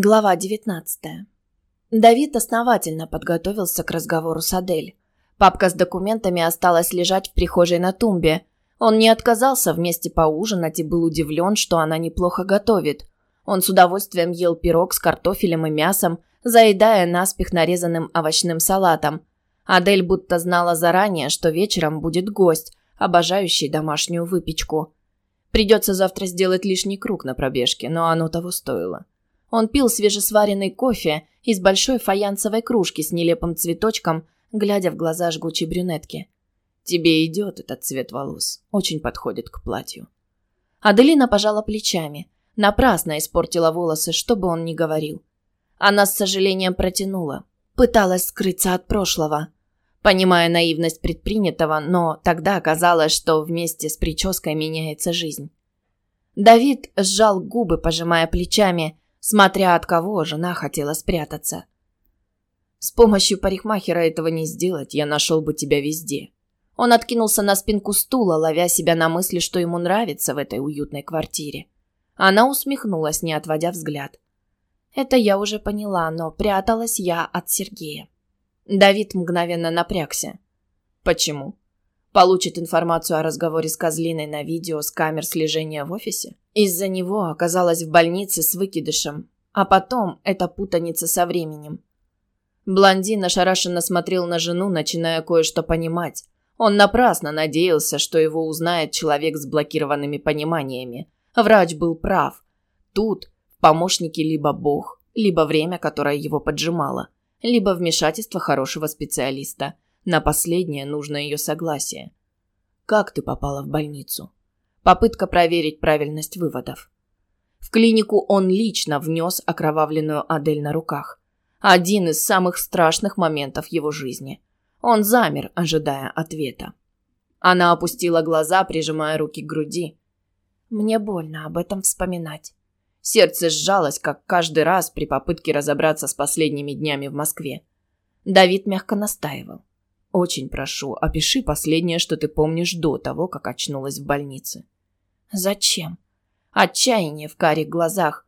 Глава 19. Давид основательно подготовился к разговору с Адель. Папка с документами осталась лежать в прихожей на тумбе. Он не отказался вместе поужинать и был удивлен, что она неплохо готовит. Он с удовольствием ел пирог с картофелем и мясом, заедая наспех нарезанным овощным салатом. Адель будто знала заранее, что вечером будет гость, обожающий домашнюю выпечку. Придется завтра сделать лишний круг на пробежке, но оно того стоило. Он пил свежесваренный кофе из большой фаянсовой кружки с нелепым цветочком, глядя в глаза жгучей брюнетки. «Тебе идет этот цвет волос. Очень подходит к платью». Аделина пожала плечами. Напрасно испортила волосы, что бы он ни говорил. Она с сожалением протянула. Пыталась скрыться от прошлого. Понимая наивность предпринятого, но тогда оказалось, что вместе с прической меняется жизнь. Давид сжал губы, пожимая плечами, смотря от кого жена хотела спрятаться. С помощью парикмахера этого не сделать, я нашел бы тебя везде. Он откинулся на спинку стула, ловя себя на мысли, что ему нравится в этой уютной квартире. Она усмехнулась, не отводя взгляд. Это я уже поняла, но пряталась я от Сергея. Давид мгновенно напрягся. Почему? Получит информацию о разговоре с Козлиной на видео с камер слежения в офисе? Из-за него оказалась в больнице с выкидышем. А потом эта путаница со временем. Блондин ошарашенно смотрел на жену, начиная кое-что понимать. Он напрасно надеялся, что его узнает человек с блокированными пониманиями. Врач был прав. Тут в помощнике либо Бог, либо время, которое его поджимало, либо вмешательство хорошего специалиста. На последнее нужно ее согласие. «Как ты попала в больницу?» Попытка проверить правильность выводов. В клинику он лично внес окровавленную Адель на руках. Один из самых страшных моментов его жизни. Он замер, ожидая ответа. Она опустила глаза, прижимая руки к груди. Мне больно об этом вспоминать. Сердце сжалось, как каждый раз при попытке разобраться с последними днями в Москве. Давид мягко настаивал. Очень прошу, опиши последнее, что ты помнишь до того, как очнулась в больнице. Зачем? Отчаяние в карих глазах.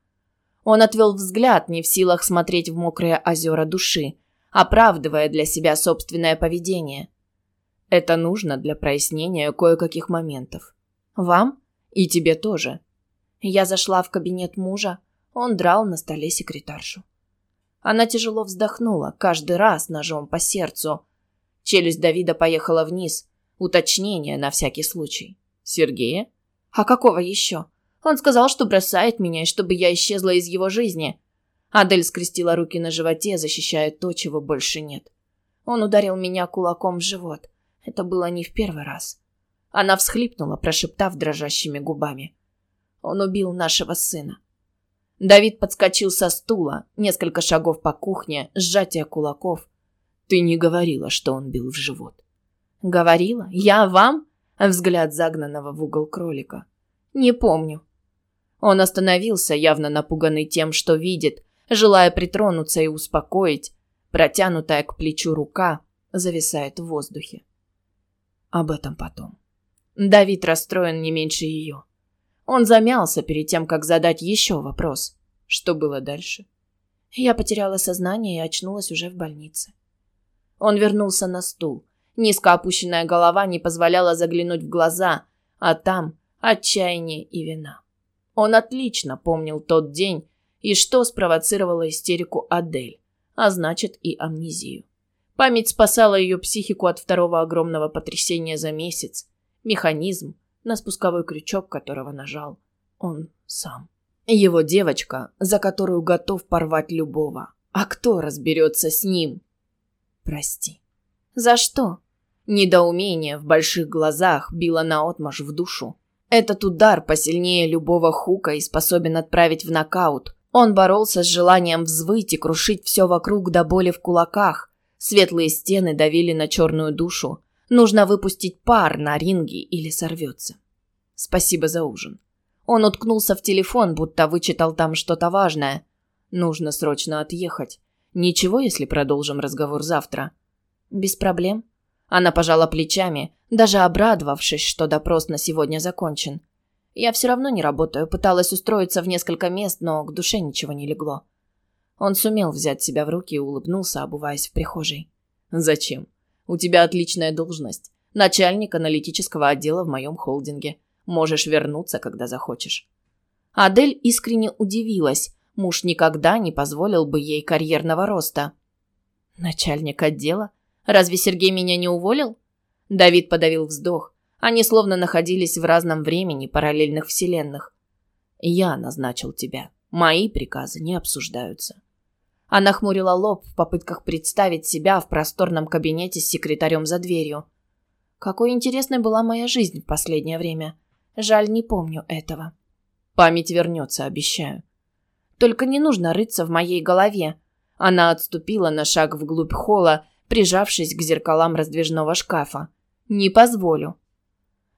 Он отвел взгляд, не в силах смотреть в мокрые озера души, оправдывая для себя собственное поведение. Это нужно для прояснения кое-каких моментов. Вам? И тебе тоже. Я зашла в кабинет мужа, он драл на столе секретаршу. Она тяжело вздохнула, каждый раз ножом по сердцу, Челюсть Давида поехала вниз. Уточнение на всякий случай. Сергея? А какого еще? Он сказал, что бросает меня и чтобы я исчезла из его жизни. Адель скрестила руки на животе, защищая то, чего больше нет. Он ударил меня кулаком в живот. Это было не в первый раз. Она всхлипнула, прошептав дрожащими губами. Он убил нашего сына. Давид подскочил со стула, несколько шагов по кухне, сжатие кулаков. Ты не говорила, что он бил в живот. Говорила? Я вам? Взгляд загнанного в угол кролика. Не помню. Он остановился, явно напуганный тем, что видит, желая притронуться и успокоить. Протянутая к плечу рука зависает в воздухе. Об этом потом. Давид расстроен не меньше ее. Он замялся перед тем, как задать еще вопрос. Что было дальше? Я потеряла сознание и очнулась уже в больнице. Он вернулся на стул. Низко опущенная голова не позволяла заглянуть в глаза, а там отчаяние и вина. Он отлично помнил тот день и что спровоцировало истерику Адель, а значит и амнезию. Память спасала ее психику от второго огромного потрясения за месяц. Механизм, на спусковой крючок которого нажал он сам. Его девочка, за которую готов порвать любого. А кто разберется с ним? прости. За что? Недоумение в больших глазах било наотмашь в душу. Этот удар посильнее любого хука и способен отправить в нокаут. Он боролся с желанием взвыть и крушить все вокруг до боли в кулаках. Светлые стены давили на черную душу. Нужно выпустить пар на ринге или сорвется. Спасибо за ужин. Он уткнулся в телефон, будто вычитал там что-то важное. Нужно срочно отъехать. Ничего, если продолжим разговор завтра? Без проблем. Она пожала плечами, даже обрадовавшись, что допрос на сегодня закончен. Я все равно не работаю, пыталась устроиться в несколько мест, но к душе ничего не легло. Он сумел взять себя в руки и улыбнулся, обуваясь в прихожей. «Зачем? У тебя отличная должность. Начальник аналитического отдела в моем холдинге. Можешь вернуться, когда захочешь». Адель искренне удивилась. Муж никогда не позволил бы ей карьерного роста. «Начальник отдела? Разве Сергей меня не уволил?» Давид подавил вздох. Они словно находились в разном времени параллельных вселенных. «Я назначил тебя. Мои приказы не обсуждаются». Она хмурила лоб в попытках представить себя в просторном кабинете с секретарем за дверью. Какой интересной была моя жизнь в последнее время. Жаль, не помню этого. Память вернется, обещаю. Только не нужно рыться в моей голове. Она отступила на шаг вглубь холла, прижавшись к зеркалам раздвижного шкафа. Не позволю.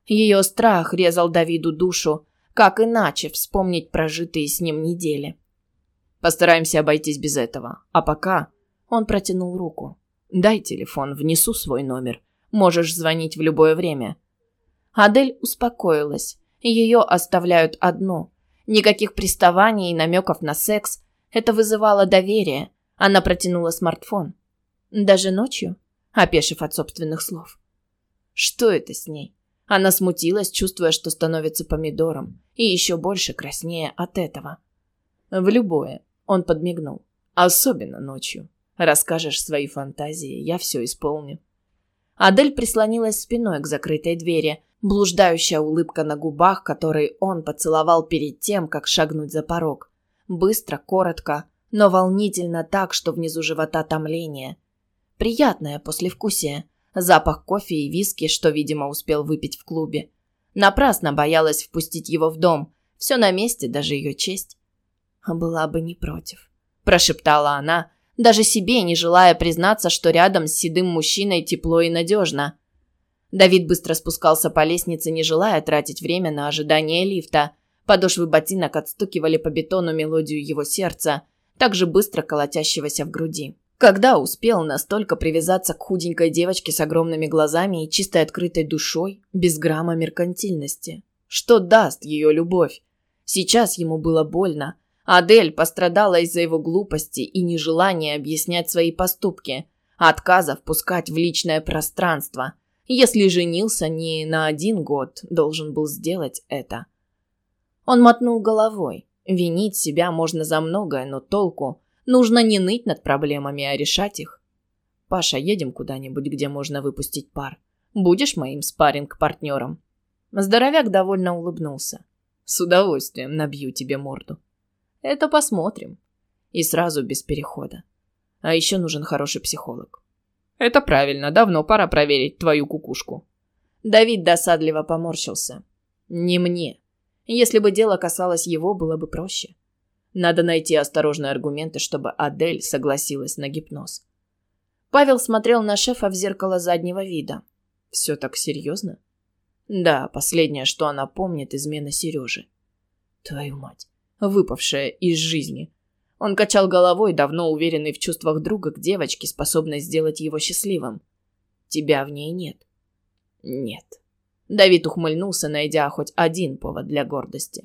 Ее страх резал Давиду душу, как иначе вспомнить прожитые с ним недели. Постараемся обойтись без этого. А пока он протянул руку. Дай телефон, внесу свой номер. Можешь звонить в любое время. Адель успокоилась. Ее оставляют одну. Никаких приставаний и намеков на секс. Это вызывало доверие. Она протянула смартфон. Даже ночью, опешив от собственных слов. Что это с ней? Она смутилась, чувствуя, что становится помидором, и еще больше краснее от этого. В любое. Он подмигнул. Особенно ночью. Расскажешь свои фантазии, я все исполню. Адель прислонилась спиной к закрытой двери, блуждающая улыбка на губах, который он поцеловал перед тем, как шагнуть за порог. Быстро, коротко, но волнительно так, что внизу живота томление. Приятное послевкусие. Запах кофе и виски, что, видимо, успел выпить в клубе. Напрасно боялась впустить его в дом. Все на месте, даже ее честь. «Была бы не против», – прошептала она, даже себе не желая признаться, что рядом с седым мужчиной тепло и надежно. Давид быстро спускался по лестнице, не желая тратить время на ожидание лифта. Подошвы ботинок отстукивали по бетону мелодию его сердца, так же быстро колотящегося в груди. Когда успел настолько привязаться к худенькой девочке с огромными глазами и чистой открытой душой, без грамма меркантильности? Что даст ее любовь? Сейчас ему было больно, Адель пострадала из-за его глупости и нежелания объяснять свои поступки, отказа впускать в личное пространство. Если женился не на один год, должен был сделать это. Он мотнул головой. Винить себя можно за многое, но толку. Нужно не ныть над проблемами, а решать их. Паша, едем куда-нибудь, где можно выпустить пар. Будешь моим спарринг-партнером?» Здоровяк довольно улыбнулся. «С удовольствием набью тебе морду». Это посмотрим. И сразу без перехода. А еще нужен хороший психолог. Это правильно, давно пора проверить твою кукушку. Давид досадливо поморщился. Не мне. Если бы дело касалось его, было бы проще. Надо найти осторожные аргументы, чтобы Адель согласилась на гипноз. Павел смотрел на шефа в зеркало заднего вида. Все так серьезно? Да, последнее, что она помнит, измена Сережи. Твою мать выпавшая из жизни. Он качал головой, давно уверенный в чувствах друга к девочке, способной сделать его счастливым. Тебя в ней нет. Нет. Давид ухмыльнулся, найдя хоть один повод для гордости.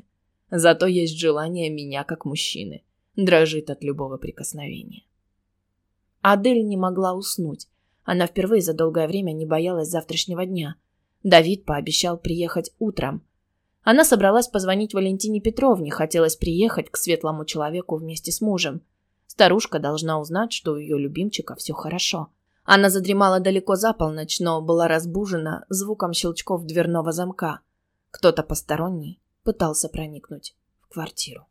Зато есть желание меня как мужчины. Дрожит от любого прикосновения. Адель не могла уснуть. Она впервые за долгое время не боялась завтрашнего дня. Давид пообещал приехать утром. Она собралась позвонить Валентине Петровне, хотелось приехать к светлому человеку вместе с мужем. Старушка должна узнать, что у ее любимчика все хорошо. Она задремала далеко за полночь, но была разбужена звуком щелчков дверного замка. Кто-то посторонний пытался проникнуть в квартиру.